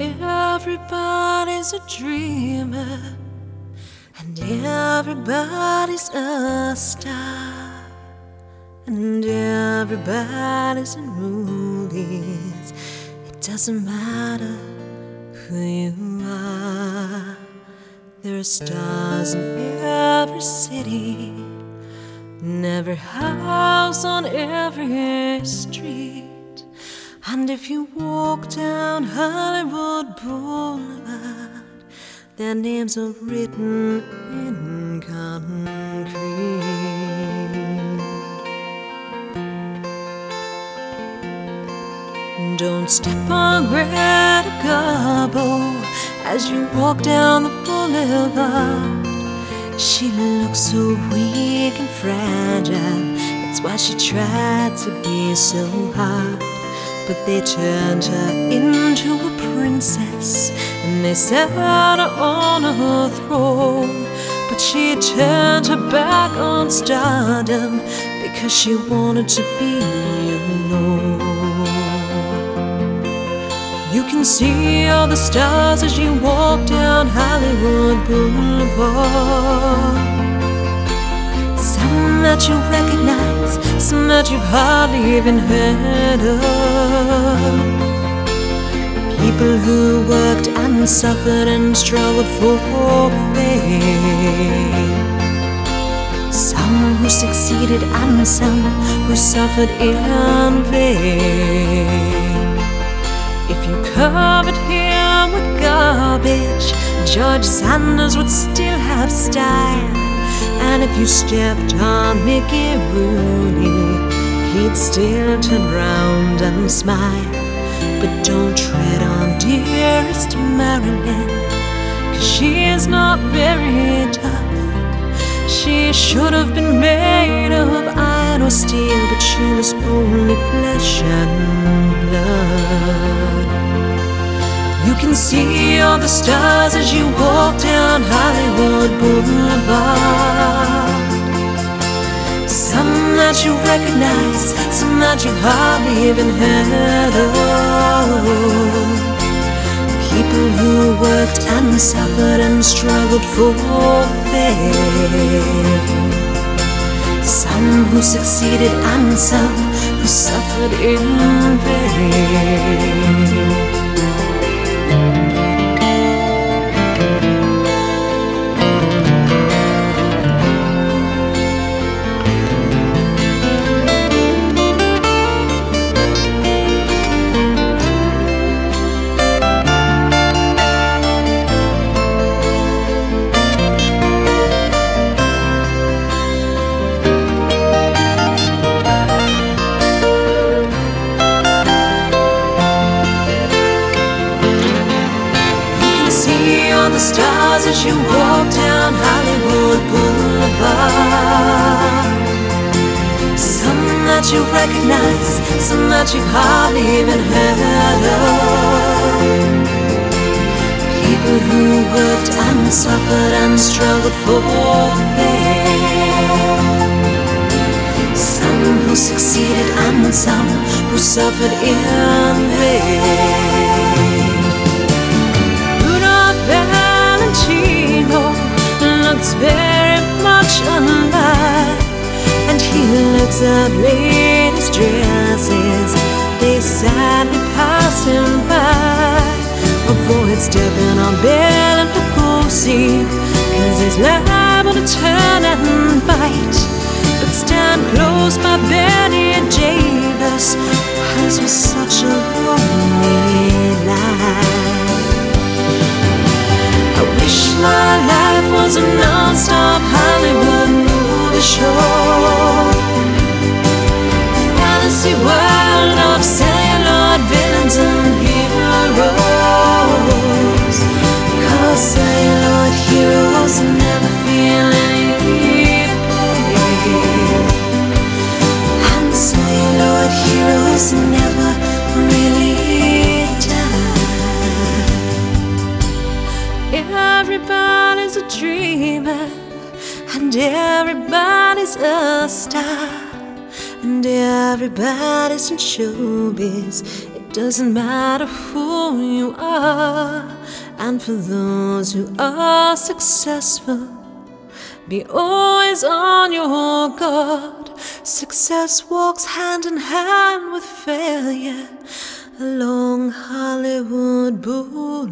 Everybody's a dreamer, and everybody's a star, and everybody's in movies. It doesn't matter who you are, there are stars in every city, in every house, on every street. And if you walk down Hollywood Boulevard, their names are written in concrete. Don't step on Greta Garbo as you walk down the boulevard. She looks so weak and fragile. That's why she tried to be so hard. But they turned her into a princess and they set her on a throne. But she turned her back on stardom because she wanted to be alone. You can see all the stars as you walk down Hollywood Boulevard. That you recognize, some that you've hardly even heard of. People who worked and suffered and struggled for fame. Some who succeeded and some who suffered in vain. If you covered him with garbage, George Sanders would still have style. And if you stepped on Mickey Rooney, he'd still turn round and smile. But don't tread on dearest Marilyn, cause she is not very tough. She should have been made of iron or steel, but she was only flesh and blood. You can see all the stars as you walk down Hollywood Boulevard. That you recognize, some that you've hardly even heard of. People who worked and suffered and struggled for fame. Some who succeeded and some who suffered in vain. The stars as you walk down Hollywood Boulevard. Some that you recognize, some that you've hardly even heard of. People who worked and suffered and struggled for fame. Some who succeeded and some who suffered in vain. Looks very much alive, and he looks at ladies' dresses. They sadly pass him by. Avoid stepping on Bill and Lugosi, cause he's liable to turn and bite. But stand close by Betty and Davis, hers was such a lonely was a non-stop Hollywood movie show. Fantasy world of celluloid villains and heroes. Cause celluloid heroes never feel any pain. And celluloid heroes never and everybody's a star, and everybody's in showbiz. It Doesn't matter who you are, and for those who are successful, be always on your guard. Success walks hand in hand with failure along Hollywood Boulevard.